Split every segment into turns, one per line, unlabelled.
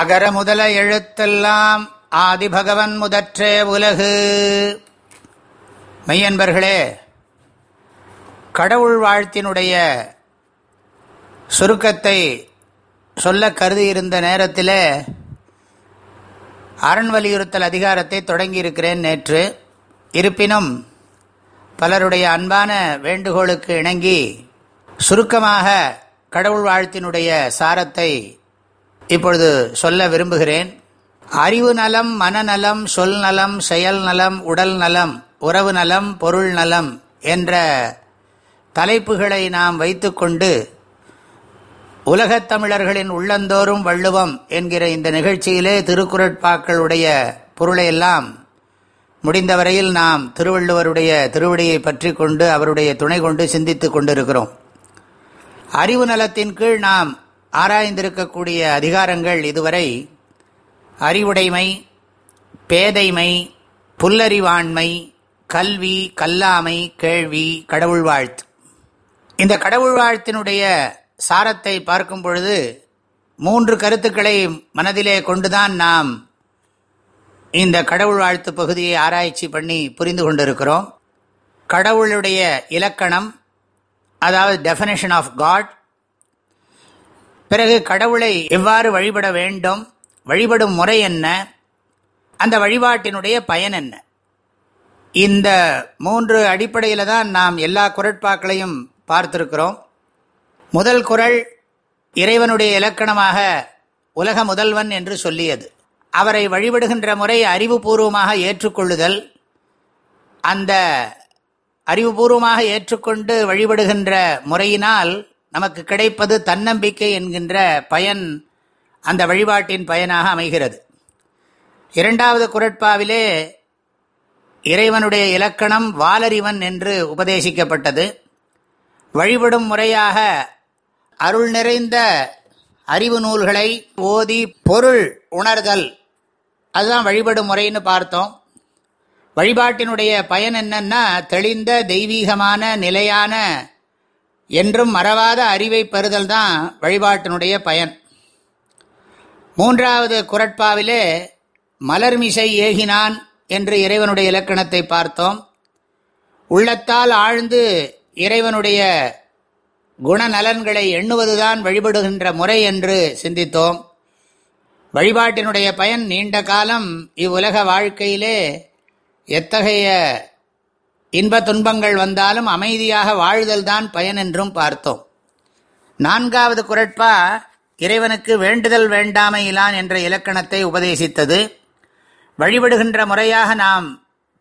அகர முதல எழுத்தெல்லாம் ஆதிபகவன் முதற்றே உலகு மெய்யன்பர்களே கடவுள் வாழ்த்தினுடைய சுருக்கத்தை சொல்ல கருதி இருந்த நேரத்தில் அரண் வலியுறுத்தல் அதிகாரத்தை தொடங்கியிருக்கிறேன் நேற்று இருப்பினும் பலருடைய அன்பான வேண்டுகோளுக்கு இணங்கி சுருக்கமாக கடவுள் வாழ்த்தினுடைய சாரத்தை இப்பொழுது சொல்ல விரும்புகிறேன் அறிவு நலம் மனநலம் சொல் நலம் செயல் நலம் உடல் நலம் உறவு நலம் பொருள் நலம் என்ற தலைப்புகளை நாம் வைத்துக்கொண்டு உலகத் தமிழர்களின் உள்ளந்தோறும் வள்ளுவம் என்கிற இந்த நிகழ்ச்சியிலே திருக்குறட்பாக்களுடைய பொருளையெல்லாம் முடிந்தவரையில் நாம் திருவள்ளுவருடைய திருவடியை பற்றி கொண்டு அவருடைய துணை கொண்டு சிந்தித்து கொண்டிருக்கிறோம் அறிவு நலத்தின் கீழ் நாம் ஆராய்ந்திருக்கக்கூடிய அதிகாரங்கள் இதுவரை அறிவுடைமை பேதைமை புல்லறிவாண்மை கல்வி கல்லாமை கேள்வி கடவுள் வாழ்த்து இந்த கடவுள் வாழ்த்தினுடைய சாரத்தை பார்க்கும் பொழுது மூன்று கருத்துக்களை மனதிலே கொண்டுதான் நாம் இந்த கடவுள் வாழ்த்து பகுதியை ஆராய்ச்சி பண்ணி புரிந்து கொண்டிருக்கிறோம் கடவுளுடைய இலக்கணம் அதாவது டெஃபனேஷன் ஆஃப் காட் பிறகு கடவுளை எவ்வாறு வழிபட வேண்டும் வழிபடும் முறை என்ன அந்த வழிபாட்டினுடைய பயன் என்ன இந்த மூன்று அடிப்படையில் தான் நாம் எல்லா குரட்பாக்களையும் பார்த்திருக்கிறோம் முதல் குரல் இறைவனுடைய இலக்கணமாக உலக முதல்வன் என்று சொல்லியது அவரை வழிபடுகின்ற முறை அறிவுபூர்வமாக ஏற்றுக்கொள்ளுதல் அந்த அறிவுபூர்வமாக ஏற்றுக்கொண்டு வழிபடுகின்ற முறையினால் நமக்கு கிடைப்பது தன்னம்பிக்கை என்கின்ற பயன் அந்த வழிபாட்டின் பயனாக அமைகிறது இரண்டாவது குரட்பாவிலே இறைவனுடைய இலக்கணம் வாலறிவன் என்று உபதேசிக்கப்பட்டது வழிபடும் முறையாக அருள் நிறைந்த அறிவு நூல்களை ஓதி பொருள் உணர்தல் அதுதான் வழிபடும் முறைன்னு பார்த்தோம் வழிபாட்டினுடைய பயன் என்னன்னா தெளிந்த தெய்வீகமான நிலையான என்றும் மறவாத அறிவை பெறுதல் தான் வழிபாட்டினுடைய பயன் மூன்றாவது குரட்பாவிலே மலர்மிசை ஏகினான் என்று இறைவனுடைய இலக்கணத்தை பார்த்தோம் உள்ளத்தால் ஆழ்ந்து இறைவனுடைய குணநலன்களை எண்ணுவதுதான் வழிபடுகின்ற முறை என்று சிந்தித்தோம் வழிபாட்டினுடைய பயன் நீண்ட காலம் இவ்வுலக வாழ்க்கையிலே எத்தகைய இன்ப துன்பங்கள் வந்தாலும் அமைதியாக வாழ்தல் தான் பயன் என்றும் பார்த்தோம் நான்காவது குரட்பா இறைவனுக்கு வேண்டுதல் வேண்டாமையிலான் என்ற இலக்கணத்தை உபதேசித்தது வழிபடுகின்ற முறையாக நாம்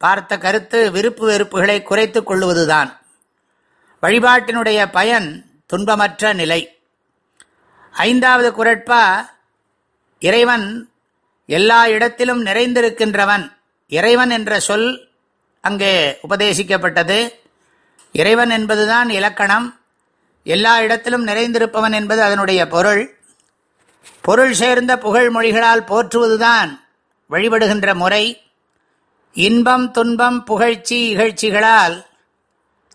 பார்த்த கருத்து விருப்பு வெறுப்புகளை குறைத்து கொள்ளுவதுதான் வழிபாட்டினுடைய பயன் துன்பமற்ற நிலை ஐந்தாவது குரட்பா இறைவன் எல்லா இடத்திலும் நிறைந்திருக்கின்றவன் இறைவன் என்ற சொல் அங்கே உபதேசிக்கப்பட்டது இறைவன் என்பதுதான் இலக்கணம் எல்லா இடத்திலும் நிறைந்திருப்பவன் என்பது அதனுடைய பொருள் பொருள் சேர்ந்த புகழ் மொழிகளால் போற்றுவதுதான் வழிபடுகின்ற முறை இன்பம் துன்பம் புகழ்ச்சி இகழ்ச்சிகளால்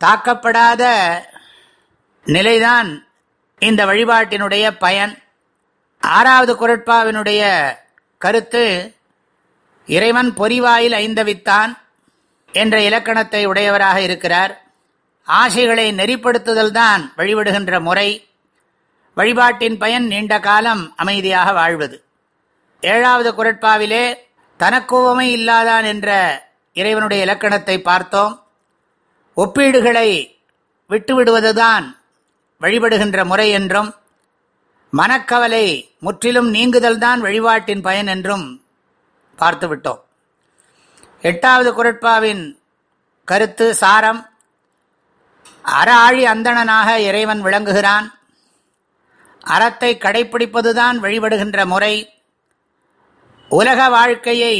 தாக்கப்படாத நிலைதான் இந்த வழிபாட்டினுடைய பயன் ஆறாவது குரட்பாவினுடைய கருத்து இறைவன் பொறிவாயில் ஐந்தவித்தான் என்ற இலக்கணத்தை உடையவராக இருக்கிறார் ஆசைகளை நெறிப்படுத்துதல் தான் வழிபடுகின்ற முறை வழிபாட்டின் பயன் நீண்ட காலம் அமைதியாக வாழ்வது ஏழாவது குரட்பாவிலே தனக்கோவமை இல்லாதான் என்ற இறைவனுடைய இலக்கணத்தை பார்த்தோம் ஒப்பீடுகளை விட்டுவிடுவதுதான் வழிபடுகின்ற முறை என்றும் மனக்கவலை முற்றிலும் நீங்குதல்தான் வழிபாட்டின் பயன் என்றும் பார்த்துவிட்டோம் எட்டாவது குரட்பாவின் கருத்து சாரம் அற ஆழி அந்தணனாக இறைவன் விளங்குகிறான் அறத்தை கடைபிடிப்பதுதான் வழிபடுகின்ற முறை உலக வாழ்க்கையை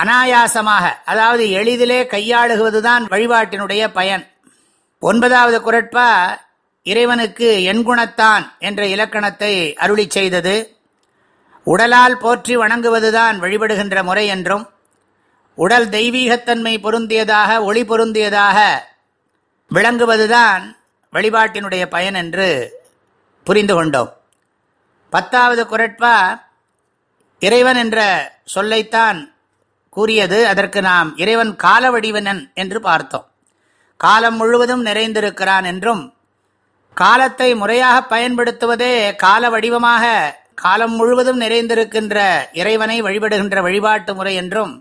அனாயாசமாக அதாவது எளிதிலே கையாளுகுவதுதான் வழிபாட்டினுடைய பயன் ஒன்பதாவது குரட்பா இறைவனுக்கு எண்குணத்தான் என்ற இலக்கணத்தை அருளி செய்தது உடலால் போற்றி வணங்குவதுதான் வழிபடுகின்ற முறை என்றும் உடல் தெய்வீகத்தன்மை பொருந்தியதாக ஒளி பொருந்தியதாக விளங்குவதுதான் வழிபாட்டினுடைய பயன் என்று புரிந்து கொண்டோம் பத்தாவது குரட்பா இறைவன் என்ற சொல்லைத்தான் கூறியது அதற்கு நாம் இறைவன் கால வடிவனன் என்று பார்த்தோம் காலம் முழுவதும் நிறைந்திருக்கிறான் என்றும் காலத்தை முறையாக பயன்படுத்துவதே கால வடிவமாக காலம் முழுவதும் நிறைந்திருக்கின்ற இறைவனை வழிபடுகின்ற வழிபாட்டு முறை என்றும்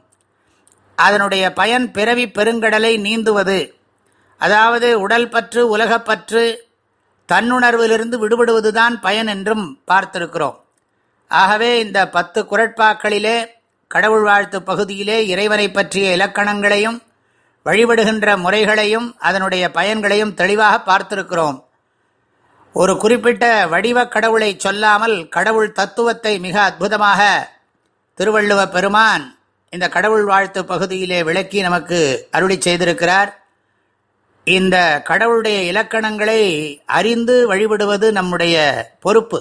அதனுடைய பயன் பிறவி பெருங்கடலை நீந்துவது அதாவது உடல் பற்று உலகப்பற்று தன்னுணர்விலிருந்து விடுபடுவதுதான் பயன் என்றும் பார்த்திருக்கிறோம் ஆகவே இந்த பத்து குரட்பாக்களிலே கடவுள் வாழ்த்து பகுதியிலே இறைவனை பற்றிய இலக்கணங்களையும் வழிபடுகின்ற முறைகளையும் அதனுடைய பயன்களையும் தெளிவாக பார்த்திருக்கிறோம் ஒரு குறிப்பிட்ட வடிவ கடவுளை சொல்லாமல் கடவுள் தத்துவத்தை மிக அற்புதமாக திருவள்ளுவ பெருமான் இந்த கடவுள் வாழ்த்து பகுதியிலே விளக்கி நமக்கு அருளி செய்திருக்கிறார் இந்த கடவுளுடைய இலக்கணங்களை அறிந்து வழிபடுவது நம்முடைய பொறுப்பு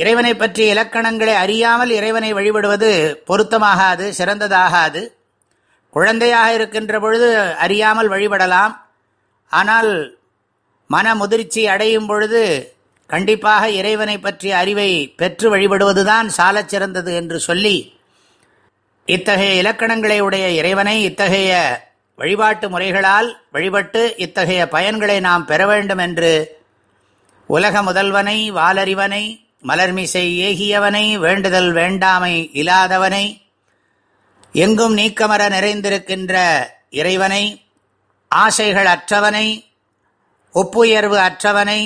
இறைவனை பற்றிய இலக்கணங்களை அறியாமல் இறைவனை வழிபடுவது பொருத்தமாகாது சிறந்ததாகாது குழந்தையாக இருக்கின்ற பொழுது அறியாமல் வழிபடலாம் ஆனால் மன முதிர்ச்சி அடையும் பொழுது கண்டிப்பாக இறைவனை பற்றிய அறிவை பெற்று வழிபடுவதுதான் சாலச்சிறந்தது என்று சொல்லி இத்தகைய இலக்கணங்களை உடைய இறைவனை இத்தகைய வழிபாட்டு முறைகளால் வழிபட்டு இத்தகைய பயன்களை நாம் பெற வேண்டும் என்று உலக முதல்வனை வாலறிவனை மலர்மிசை ஏகியவனை வேண்டுதல் வேண்டாமை இல்லாதவனை எங்கும் நீக்கமர நிறைந்திருக்கின்ற இறைவனை ஆசைகள் அற்றவனை ஒப்புயர்வு அற்றவனை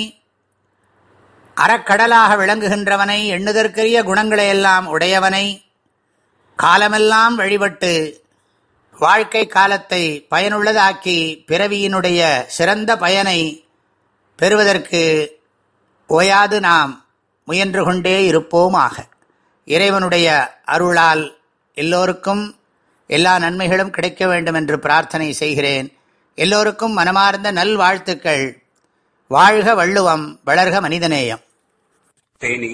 அறக்கடலாக விளங்குகின்றவனை எண்ணுதற்கரிய குணங்களையெல்லாம் உடையவனை காலமெல்லாம் வழிபட்டு வாழ்க்கை காலத்தை பயனுள்ளதாக்கி பிறவியினுடைய சிறந்த பயனை பெறுவதற்கு ஓயாது நாம் முயன்று கொண்டே இருப்போமாக இறைவனுடைய அருளால் எல்லோருக்கும் எல்லா நன்மைகளும் கிடைக்க வேண்டும் என்று பிரார்த்தனை செய்கிறேன் எல்லோருக்கும் மனமார்ந்த நல்வாழ்த்துக்கள் வாழ்க வள்ளுவம் வளர்க மனிதநேயம் தேனி